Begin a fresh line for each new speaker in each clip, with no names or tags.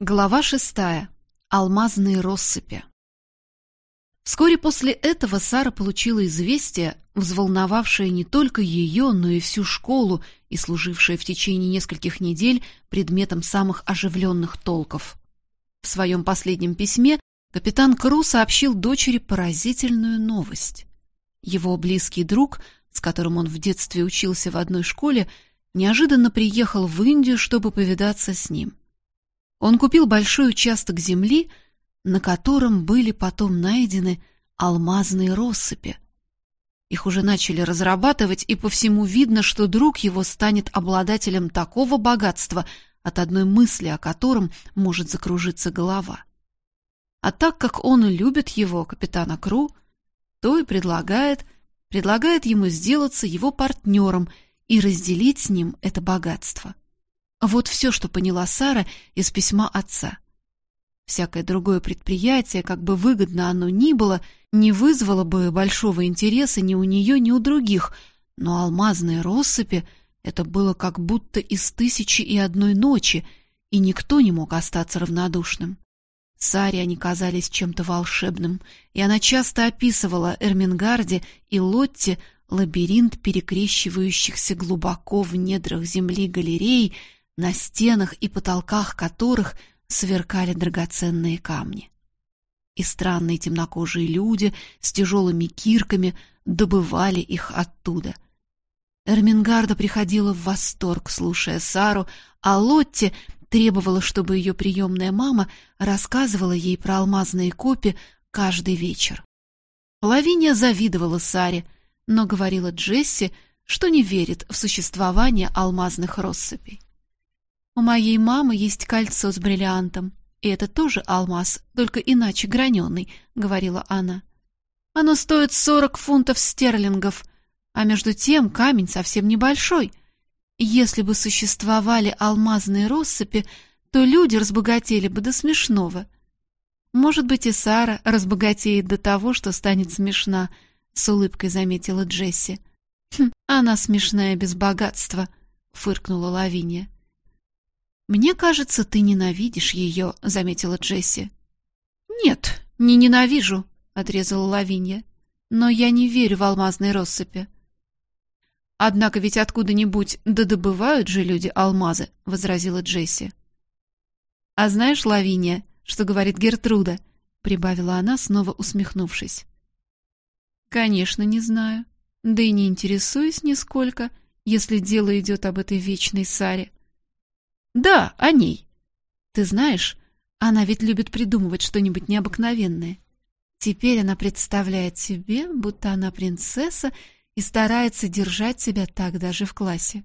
Глава шестая. Алмазные россыпи. Вскоре после этого Сара получила известие, взволновавшее не только ее, но и всю школу и служившее в течение нескольких недель предметом самых оживленных толков. В своем последнем письме капитан Кру сообщил дочери поразительную новость. Его близкий друг, с которым он в детстве учился в одной школе, неожиданно приехал в Индию, чтобы повидаться с ним. Он купил большой участок земли, на котором были потом найдены алмазные россыпи. Их уже начали разрабатывать, и по всему видно, что друг его станет обладателем такого богатства, от одной мысли о котором может закружиться голова. А так как он любит его, капитана Кру, то и предлагает, предлагает ему сделаться его партнером и разделить с ним это богатство. Вот все, что поняла Сара из письма отца. Всякое другое предприятие, как бы выгодно оно ни было, не вызвало бы большого интереса ни у нее, ни у других, но алмазные россыпи — это было как будто из тысячи и одной ночи, и никто не мог остаться равнодушным. Саре они казались чем-то волшебным, и она часто описывала Эрмингарде и Лотте лабиринт перекрещивающихся глубоко в недрах земли галерей — на стенах и потолках которых сверкали драгоценные камни. И странные темнокожие люди с тяжелыми кирками добывали их оттуда. Эрмингарда приходила в восторг, слушая Сару, а Лотти требовала, чтобы ее приемная мама рассказывала ей про алмазные копи каждый вечер. Лавиния завидовала Саре, но говорила Джесси, что не верит в существование алмазных россыпей. У моей мамы есть кольцо с бриллиантом, и это тоже алмаз, только иначе граненый, — говорила она. Оно стоит сорок фунтов стерлингов, а между тем камень совсем небольшой. Если бы существовали алмазные россыпи, то люди разбогатели бы до смешного. Может быть, и Сара разбогатеет до того, что станет смешна, — с улыбкой заметила Джесси. «Хм, она смешная без богатства», — фыркнула Лавиния. «Мне кажется, ты ненавидишь ее», — заметила Джесси. «Нет, не ненавижу», — отрезала Лавинья. «Но я не верю в алмазные россыпи». «Однако ведь откуда-нибудь да добывают же люди алмазы», — возразила Джесси. «А знаешь, Лавиния, что говорит Гертруда?» — прибавила она, снова усмехнувшись. «Конечно, не знаю. Да и не интересуюсь нисколько, если дело идет об этой вечной Саре. Да, о ней. Ты знаешь, она ведь любит придумывать что-нибудь необыкновенное. Теперь она представляет себе, будто она принцесса и старается держать себя так даже в классе.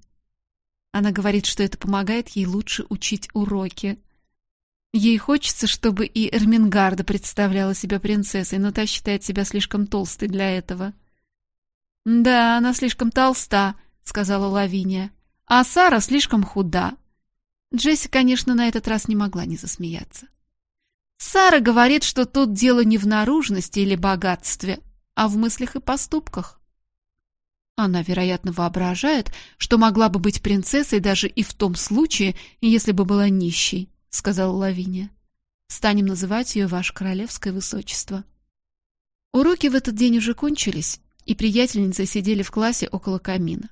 Она говорит, что это помогает ей лучше учить уроки. Ей хочется, чтобы и Эрмингарда представляла себя принцессой, но та считает себя слишком толстой для этого. «Да, она слишком толста», — сказала Лавиния. «А Сара слишком худа. Джесси, конечно, на этот раз не могла не засмеяться. Сара говорит, что тут дело не в наружности или богатстве, а в мыслях и поступках. Она, вероятно, воображает, что могла бы быть принцессой даже и в том случае, если бы была нищей, — сказала Лавиния. Станем называть ее Ваше Королевское Высочество. Уроки в этот день уже кончились, и приятельницы сидели в классе около камина.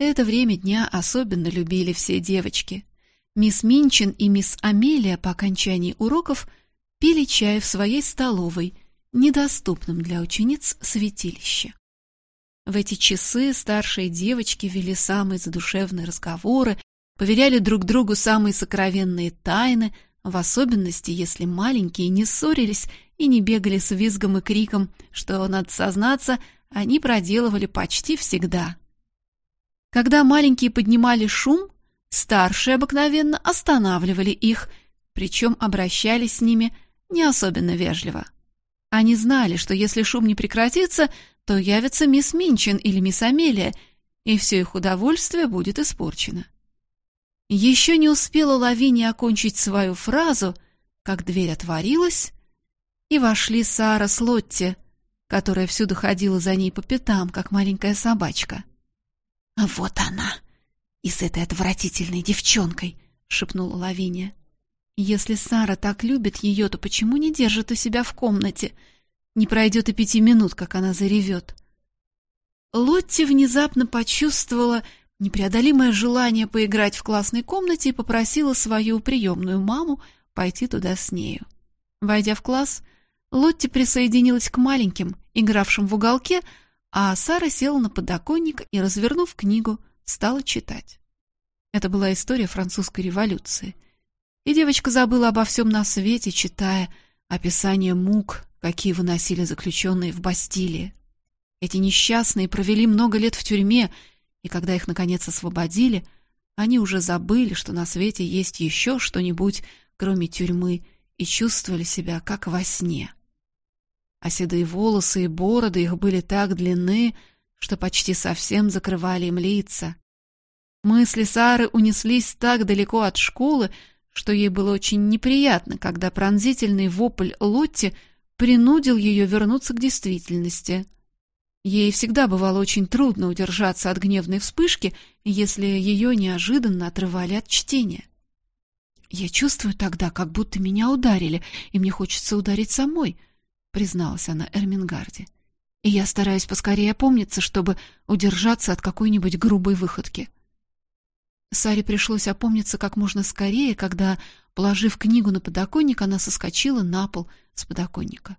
Это время дня особенно любили все девочки. Мисс Минчин и мисс Амелия по окончании уроков пили чай в своей столовой, недоступном для учениц святилище. В эти часы старшие девочки вели самые задушевные разговоры, поверяли друг другу самые сокровенные тайны, в особенности, если маленькие не ссорились и не бегали с визгом и криком, что, надо сознаться, они проделывали почти всегда. Когда маленькие поднимали шум, старшие обыкновенно останавливали их, причем обращались с ними не особенно вежливо. Они знали, что если шум не прекратится, то явится мисс Минчин или мисс Амелия, и все их удовольствие будет испорчено. Еще не успела Лавиния окончить свою фразу, как дверь отворилась, и вошли Сара с Лотти, которая всюду ходила за ней по пятам, как маленькая собачка.
«Вот она! И с этой отвратительной девчонкой!» — шепнула Лавиния.
Если Сара так любит ее, то почему не держит у себя в комнате? Не пройдет и пяти минут, как она заревет. Лотти внезапно почувствовала непреодолимое желание поиграть в классной комнате и попросила свою приемную маму пойти туда с нею. Войдя в класс, Лотти присоединилась к маленьким, игравшим в уголке, а Сара села на подоконник и, развернув книгу, стала читать. Это была история французской революции. И девочка забыла обо всем на свете, читая описание мук, какие выносили заключенные в Бастилии. Эти несчастные провели много лет в тюрьме, и когда их, наконец, освободили, они уже забыли, что на свете есть еще что-нибудь, кроме тюрьмы, и чувствовали себя как во сне а седые волосы и бороды их были так длинны, что почти совсем закрывали им лица. Мысли Сары унеслись так далеко от школы, что ей было очень неприятно, когда пронзительный вопль Лотти принудил ее вернуться к действительности. Ей всегда бывало очень трудно удержаться от гневной вспышки, если ее неожиданно отрывали от чтения. «Я чувствую тогда, как будто меня ударили, и мне хочется ударить самой», — призналась она Эрмингарде. «И я стараюсь поскорее опомниться, чтобы удержаться от какой-нибудь грубой выходки». Саре пришлось опомниться как можно скорее, когда, положив книгу на подоконник, она соскочила на пол с подоконника.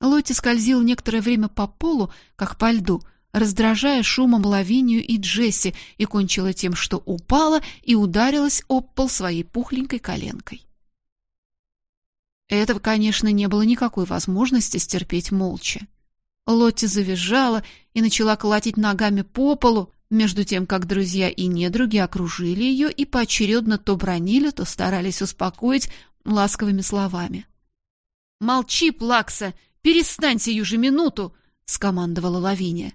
Лотти скользил некоторое время по полу, как по льду, раздражая шумом Лавинию и Джесси, и кончила тем, что упала и ударилась об пол своей пухленькой коленкой. Этого, конечно, не было никакой возможности стерпеть молча. Лотти завизжала и начала колотить ногами по полу, между тем, как друзья и недруги окружили ее и поочередно то бронили, то старались успокоить ласковыми словами. «Молчи, Плакса! Перестань сию же минуту!» — скомандовала Лавиния.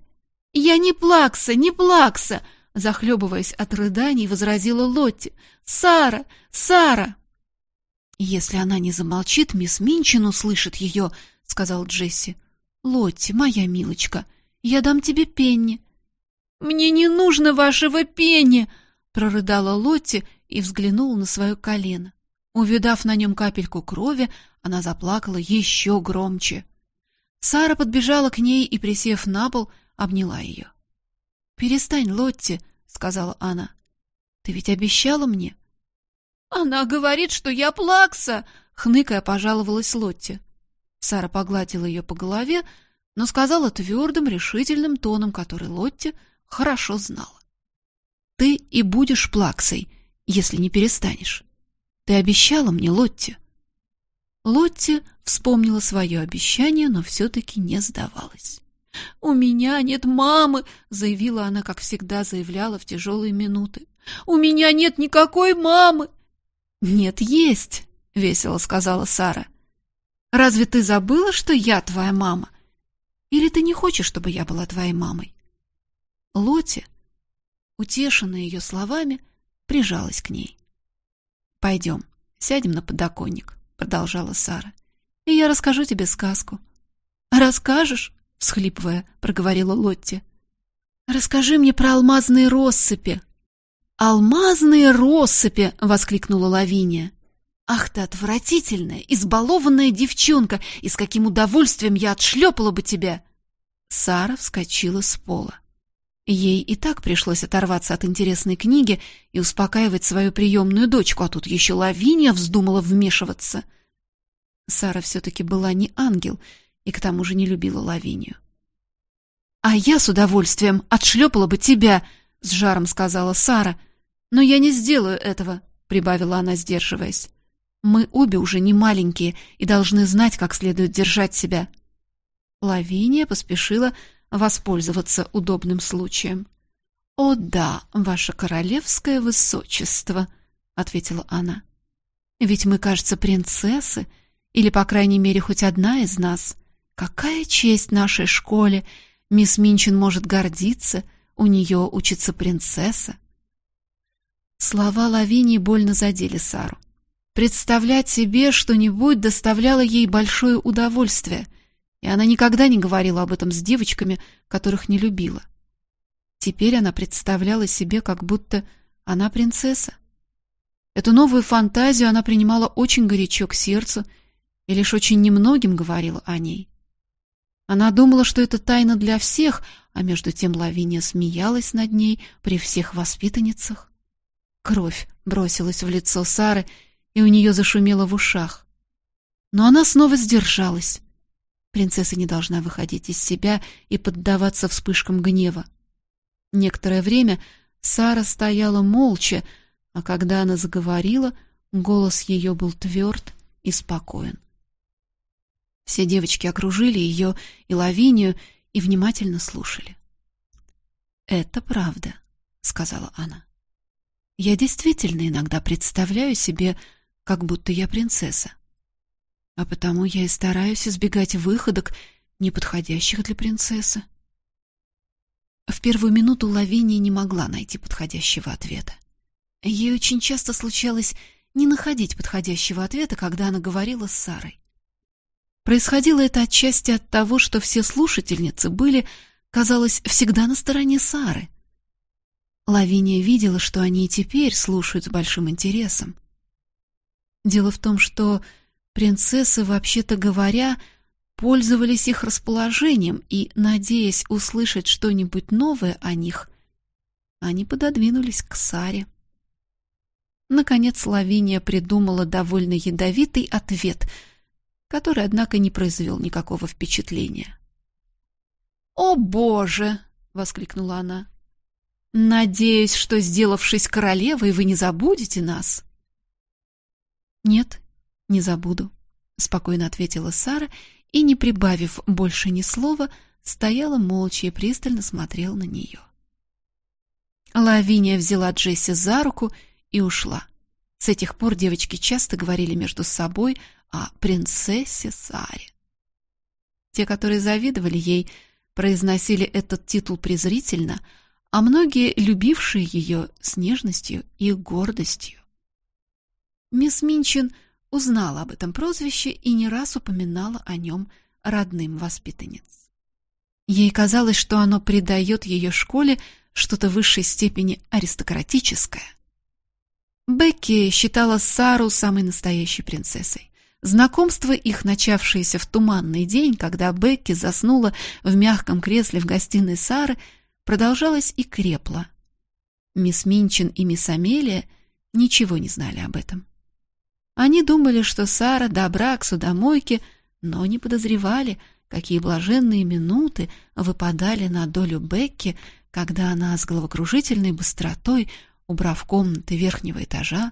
«Я не Плакса, не Плакса!» — захлебываясь от рыданий, возразила Лотти. «Сара! Сара!» «Если она не замолчит, мисс Минчин услышит ее», — сказал Джесси. «Лотти, моя милочка, я дам тебе пенни». «Мне не нужно вашего пенни!» — прорыдала Лотти и взглянула на свое колено. Увидав на нем капельку крови, она заплакала еще громче. Сара подбежала к ней и, присев на пол, обняла ее. «Перестань, Лотти», — сказала она. «Ты ведь обещала мне?» «Она говорит, что я плакса!» — хныкая пожаловалась Лотти. Сара погладила ее по голове, но сказала твердым, решительным тоном, который Лотти хорошо знала. «Ты и будешь плаксой, если не перестанешь. Ты обещала мне, Лотти?» Лотти вспомнила свое обещание, но все-таки не сдавалась. «У меня нет мамы!» — заявила она, как всегда заявляла в тяжелые минуты. «У меня нет никакой мамы! «Нет, есть», — весело сказала Сара. «Разве ты забыла, что я твоя мама? Или ты не хочешь, чтобы я была твоей мамой?» Лоти, утешенная ее словами, прижалась к ней. «Пойдем, сядем на подоконник», — продолжала Сара, — «и я расскажу тебе сказку». «Расскажешь?» — всхлипывая, проговорила Лотти. «Расскажи мне про алмазные россыпи», «Алмазные россыпи!» — воскликнула Лавиния. «Ах ты отвратительная, избалованная девчонка, и с каким удовольствием я отшлепала бы тебя!» Сара вскочила с пола. Ей и так пришлось оторваться от интересной книги и успокаивать свою приемную дочку, а тут еще Лавиния вздумала вмешиваться. Сара все-таки была не ангел и к тому же не любила Лавинию. «А я с удовольствием отшлепала бы тебя!» — с жаром сказала Сара — «Но я не сделаю этого», — прибавила она, сдерживаясь. «Мы обе уже не маленькие и должны знать, как следует держать себя». Лавиния поспешила воспользоваться удобным случаем. «О да, ваше королевское высочество», — ответила она. «Ведь мы, кажется, принцессы, или, по крайней мере, хоть одна из нас. Какая честь нашей школе! Мисс Минчин может гордиться, у нее учится принцесса». Слова Лавинии больно задели Сару. Представлять себе что-нибудь доставляло ей большое удовольствие, и она никогда не говорила об этом с девочками, которых не любила. Теперь она представляла себе, как будто она принцесса. Эту новую фантазию она принимала очень горячо к сердцу и лишь очень немногим говорила о ней. Она думала, что это тайна для всех, а между тем Лавиния смеялась над ней при всех воспитанницах. Кровь бросилась в лицо Сары, и у нее зашумело в ушах. Но она снова сдержалась. Принцесса не должна выходить из себя и поддаваться вспышкам гнева. Некоторое время Сара стояла молча, а когда она заговорила, голос ее был тверд и спокоен. Все девочки окружили ее и Лавинию и внимательно слушали. «Это правда», — сказала она. «Я действительно иногда представляю себе, как будто я принцесса. А потому я и стараюсь избегать выходок, неподходящих для принцессы». В первую минуту Лавиния не могла найти подходящего ответа. Ей очень часто случалось не находить подходящего ответа, когда она говорила с Сарой. Происходило это отчасти от того, что все слушательницы были, казалось, всегда на стороне Сары. Лавиния видела, что они и теперь слушают с большим интересом. Дело в том, что принцессы, вообще-то говоря, пользовались их расположением и, надеясь услышать что-нибудь новое о них, они пододвинулись к Саре. Наконец Лавиния придумала довольно ядовитый ответ — который, однако, не произвел никакого впечатления. «О, Боже!» — воскликнула она. «Надеюсь, что, сделавшись королевой, вы не забудете нас?» «Нет, не забуду», — спокойно ответила Сара и, не прибавив больше ни слова, стояла молча и пристально смотрела на нее. Лавиния взяла Джесси за руку и ушла. С этих пор девочки часто говорили между собой о принцессе Саре. Те, которые завидовали ей, произносили этот титул презрительно, а многие, любившие ее с нежностью и гордостью. Мисс Минчин узнала об этом прозвище и не раз упоминала о нем родным воспитанниц. Ей казалось, что оно придает ее школе что-то в высшей степени аристократическое. Бекки считала Сару самой настоящей принцессой. Знакомство их, начавшееся в туманный день, когда Бекки заснула в мягком кресле в гостиной Сары, продолжалось и крепло. Мисс Минчин и мисс Амелия ничего не знали об этом. Они думали, что Сара добра к судомойке, но не подозревали, какие блаженные минуты выпадали на долю Бекки, когда она с головокружительной быстротой, убрав комнаты верхнего этажа,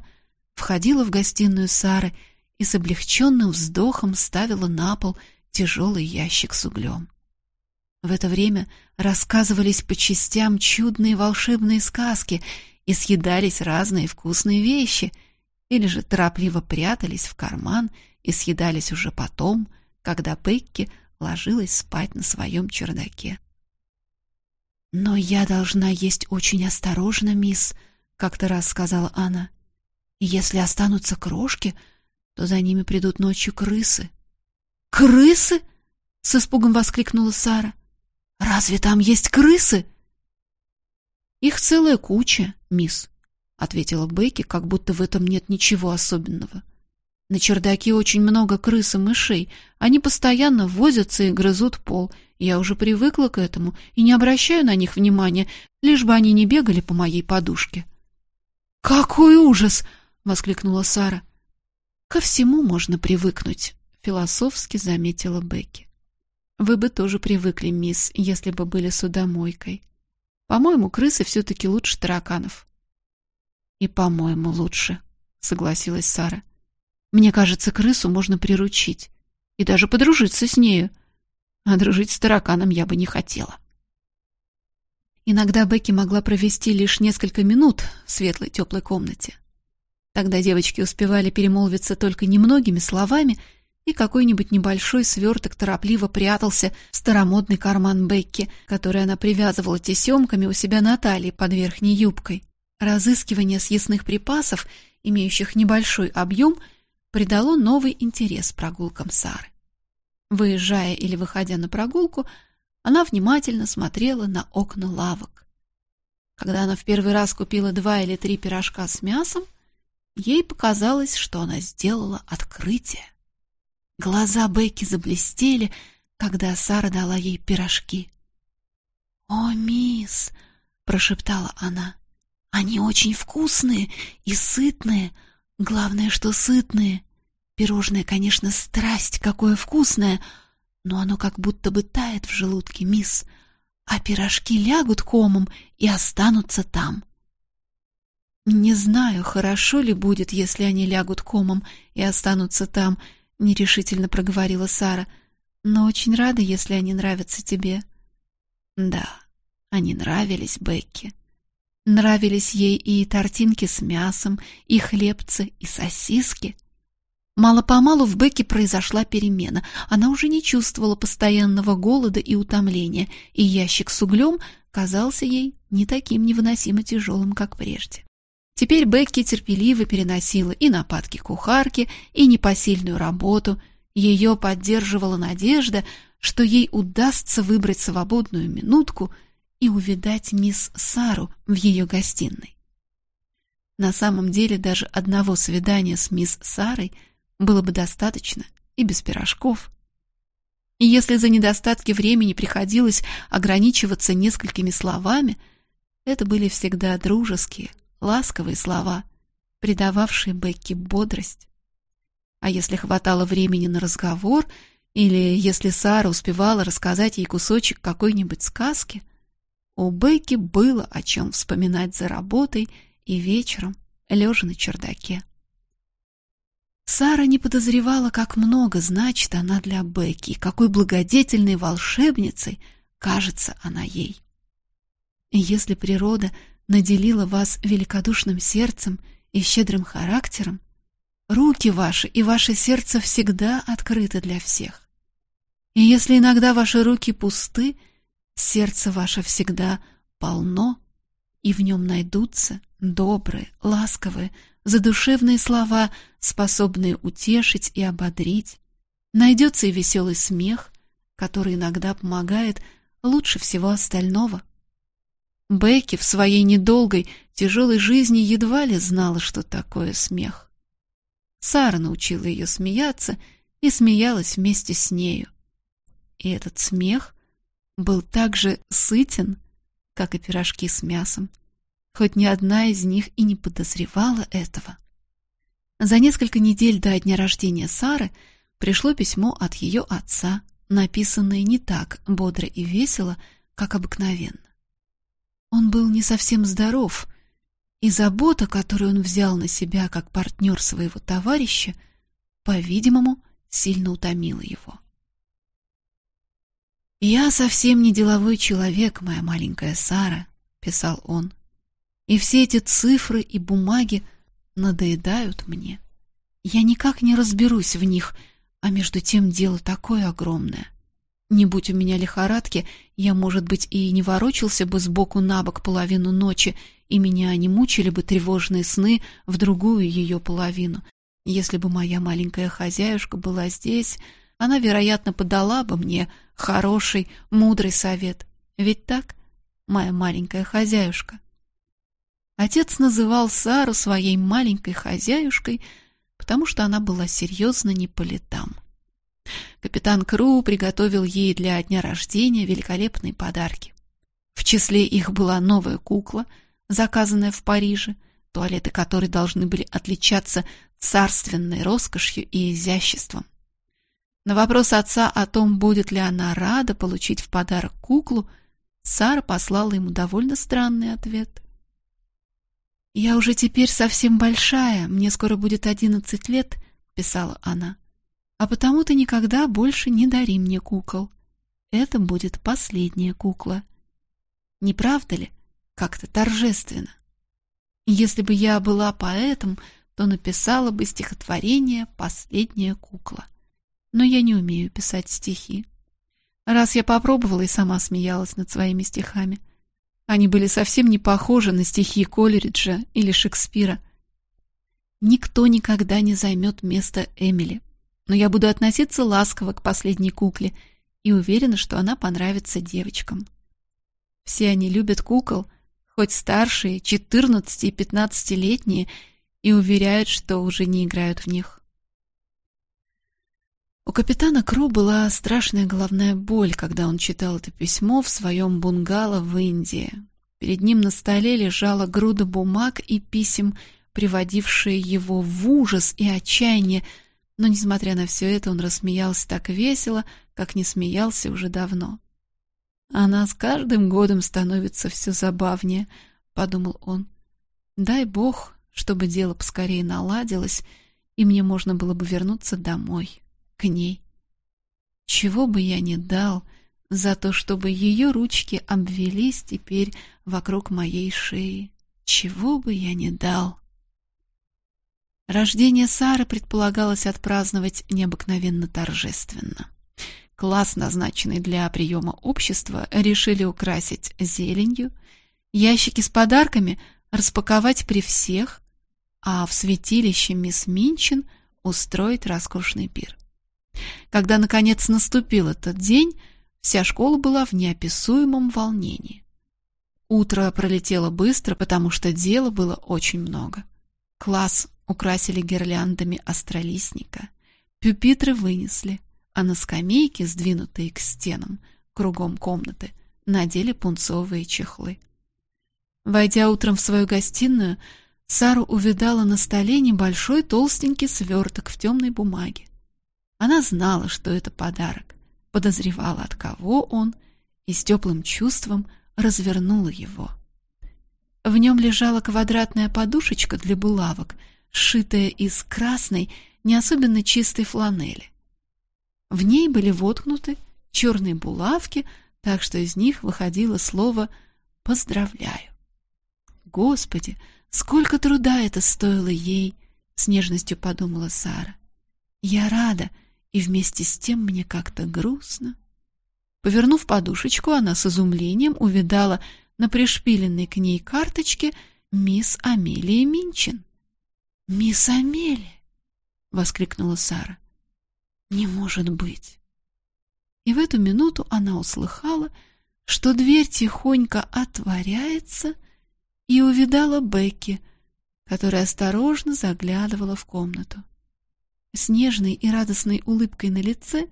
входила в гостиную Сары и с облегченным вздохом ставила на пол тяжелый ящик с углем. В это время рассказывались по частям чудные волшебные сказки и съедались разные вкусные вещи, или же торопливо прятались в карман и съедались уже потом, когда Пекки ложилась спать на своем чердаке. «Но я должна есть очень осторожно, мисс», — как-то раз сказала она. «Если останутся крошки, то за ними придут ночью крысы. «Крысы?» — с испугом воскликнула Сара. «Разве там есть крысы?» «Их целая куча, мисс», — ответила Бекки, как будто в этом нет ничего особенного. «На чердаке очень много крыс и мышей. Они постоянно возятся и грызут пол. Я уже привыкла к этому и не обращаю на них внимания, лишь бы они не бегали по моей подушке». «Какой ужас!» — воскликнула Сара. Ко всему можно привыкнуть, философски заметила Бекки. Вы бы тоже привыкли, мисс, если бы были судомойкой. По-моему, крысы все-таки лучше тараканов. И, по-моему, лучше, согласилась Сара. Мне кажется, крысу можно приручить и даже подружиться с нею. А дружить с тараканом я бы не хотела. Иногда Бекки могла провести лишь несколько минут в светлой теплой комнате. Тогда девочки успевали перемолвиться только немногими словами, и какой-нибудь небольшой сверток торопливо прятался в старомодный карман Бекки, который она привязывала тесемками у себя на талии под верхней юбкой. Разыскивание съестных припасов, имеющих небольшой объем, придало новый интерес прогулкам Сары. Выезжая или выходя на прогулку, она внимательно смотрела на окна лавок. Когда она в первый раз купила два или три пирожка с мясом, ей показалось, что она сделала открытие. Глаза Бекки заблестели, когда Сара дала ей пирожки. «О, мисс!» — прошептала она. «Они очень вкусные и сытные. Главное, что сытные. Пирожное, конечно, страсть, какое вкусное, но оно как будто бы тает в желудке, мисс, а пирожки лягут комом и останутся там». «Не знаю, хорошо ли будет, если они лягут комом и останутся там», — нерешительно проговорила Сара, «но очень рада, если они нравятся тебе». Да, они нравились Бекке. Нравились ей и тортинки с мясом, и хлебцы, и сосиски. Мало-помалу в Бекке произошла перемена. Она уже не чувствовала постоянного голода и утомления, и ящик с углем казался ей не таким невыносимо тяжелым, как прежде. Теперь Бекки терпеливо переносила и нападки кухарки, и непосильную работу. Ее поддерживала надежда, что ей удастся выбрать свободную минутку и увидать мисс Сару в ее гостиной. На самом деле даже одного свидания с мисс Сарой было бы достаточно и без пирожков. И если за недостатки времени приходилось ограничиваться несколькими словами, это были всегда дружеские, ласковые слова, придававшие Бекки бодрость. А если хватало времени на разговор, или если Сара успевала рассказать ей кусочек какой-нибудь сказки, у Бекки было о чем вспоминать за работой и вечером, лежа на чердаке. Сара не подозревала, как много значит она для Бекки, какой благодетельной волшебницей кажется она ей. И если природа наделила вас великодушным сердцем и щедрым характером, руки ваши и ваше сердце всегда открыты для всех. И если иногда ваши руки пусты, сердце ваше всегда полно, и в нем найдутся добрые, ласковые, задушевные слова, способные утешить и ободрить. Найдется и веселый смех, который иногда помогает лучше всего остального. Бекки в своей недолгой, тяжелой жизни едва ли знала, что такое смех. Сара научила ее смеяться и смеялась вместе с нею. И этот смех был так же сытен, как и пирожки с мясом, хоть ни одна из них и не подозревала этого. За несколько недель до дня рождения Сары пришло письмо от ее отца, написанное не так бодро и весело, как обыкновенно. Он был не совсем здоров, и забота, которую он взял на себя как партнер своего товарища, по-видимому, сильно утомила его. «Я совсем не деловой человек, моя маленькая Сара», — писал он, «и все эти цифры и бумаги надоедают мне. Я никак не разберусь в них, а между тем дело такое огромное. Не будь у меня лихорадки, я, может быть, и не ворочался бы сбоку на бок половину ночи, и меня не мучили бы тревожные сны в другую ее половину. Если бы моя маленькая хозяюшка была здесь, она, вероятно, подала бы мне хороший, мудрый совет. Ведь так, моя маленькая хозяюшка? Отец называл Сару своей маленькой хозяюшкой, потому что она была серьезно не по летам. Капитан Кру приготовил ей для дня рождения великолепные подарки. В числе их была новая кукла, заказанная в Париже, туалеты которой должны были отличаться царственной роскошью и изяществом. На вопрос отца о том, будет ли она рада получить в подарок куклу, Сара послала ему довольно странный ответ. «Я уже теперь совсем большая, мне скоро будет одиннадцать лет», — писала она. А потому ты никогда больше не дари мне кукол. Это будет последняя кукла. Не правда ли? Как-то торжественно. Если бы я была поэтом, то написала бы стихотворение «Последняя кукла». Но я не умею писать стихи. Раз я попробовала и сама смеялась над своими стихами. Они были совсем не похожи на стихи Колериджа или Шекспира. Никто никогда не займет место Эмили но я буду относиться ласково к последней кукле и уверена, что она понравится девочкам. Все они любят кукол, хоть старшие, 14- и 15-летние, и уверяют, что уже не играют в них. У капитана Кру была страшная головная боль, когда он читал это письмо в своем бунгало в Индии. Перед ним на столе лежала груда бумаг и писем, приводившие его в ужас и отчаяние, но, несмотря на все это, он рассмеялся так весело, как не смеялся уже давно. «Она с каждым годом становится все забавнее», — подумал он. «Дай бог, чтобы дело поскорее наладилось, и мне можно было бы вернуться домой» к ней. Чего бы я ни дал за то, чтобы ее ручки обвелись теперь вокруг моей шеи. Чего бы я ни дал. Рождение Сары предполагалось отпраздновать необыкновенно торжественно. Класс, назначенный для приема общества, решили украсить зеленью, ящики с подарками распаковать при всех, а в святилище мисс Минчин устроить роскошный пир. Когда, наконец, наступил этот день, вся школа была в неописуемом волнении. Утро пролетело быстро, потому что дела было очень много. Класс украсили гирляндами астролистника, пюпитры вынесли, а на скамейке, сдвинутые к стенам, кругом комнаты, надели пунцовые чехлы. Войдя утром в свою гостиную, Сару увидала на столе небольшой толстенький сверток в темной бумаге. Она знала, что это подарок, подозревала, от кого он, и с теплым чувством развернула его. В нем лежала квадратная подушечка для булавок, сшитая из красной, не особенно чистой фланели. В ней были воткнуты черные булавки, так что из них выходило слово «поздравляю». Господи, сколько труда это стоило ей, с нежностью подумала Сара. Я рада, и вместе с тем мне как-то грустно. Повернув подушечку, она с изумлением увидала на пришпиленной к ней карточке мисс Амелия Минчин. «Мисс Амелия!» — воскликнула Сара. «Не может быть!» И в эту минуту она услыхала, что дверь тихонько отворяется, и увидала Бекки, которая осторожно заглядывала в комнату. С нежной и радостной улыбкой на лице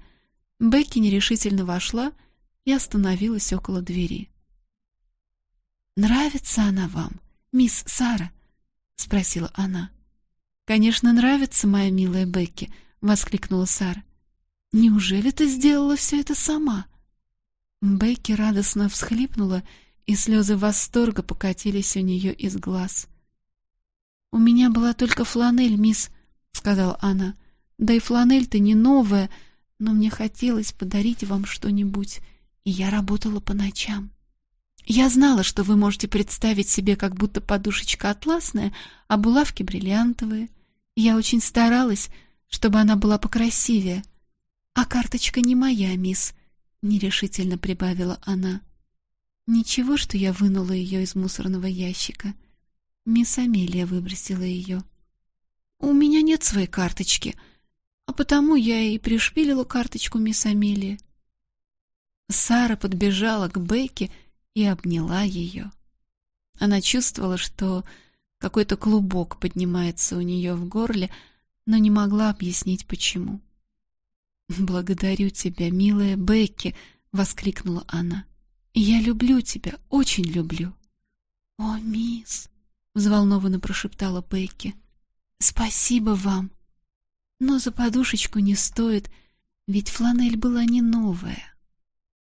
Бекки нерешительно вошла и остановилась около двери. «Нравится она вам, мисс Сара?» — спросила она. «Конечно, нравится, моя милая Бекки», — воскликнула Сара. «Неужели ты сделала все это сама?» Бекки радостно всхлипнула, и слезы восторга покатились у нее из глаз. «У меня была только фланель, мисс», — сказала она. Да и фланель-то не новая, но мне хотелось подарить вам что-нибудь, и я работала по ночам. Я знала, что вы можете представить себе, как будто подушечка атласная, а булавки бриллиантовые. Я очень старалась, чтобы она была покрасивее. А карточка не моя, мисс, — нерешительно прибавила она. Ничего, что я вынула ее из мусорного ящика. Мисс Амелия выбросила ее. У меня нет своей карточки — а потому я и пришпилила карточку мисс Амелии. Сара подбежала к Бекке и обняла ее. Она чувствовала, что какой-то клубок поднимается у нее в горле, но не могла объяснить, почему. «Благодарю тебя, милая Бекки!» — воскликнула она. «Я люблю тебя, очень люблю!» «О, мисс!» — взволнованно прошептала Бекки. «Спасибо вам!» Но за подушечку не стоит, ведь фланель была не новая.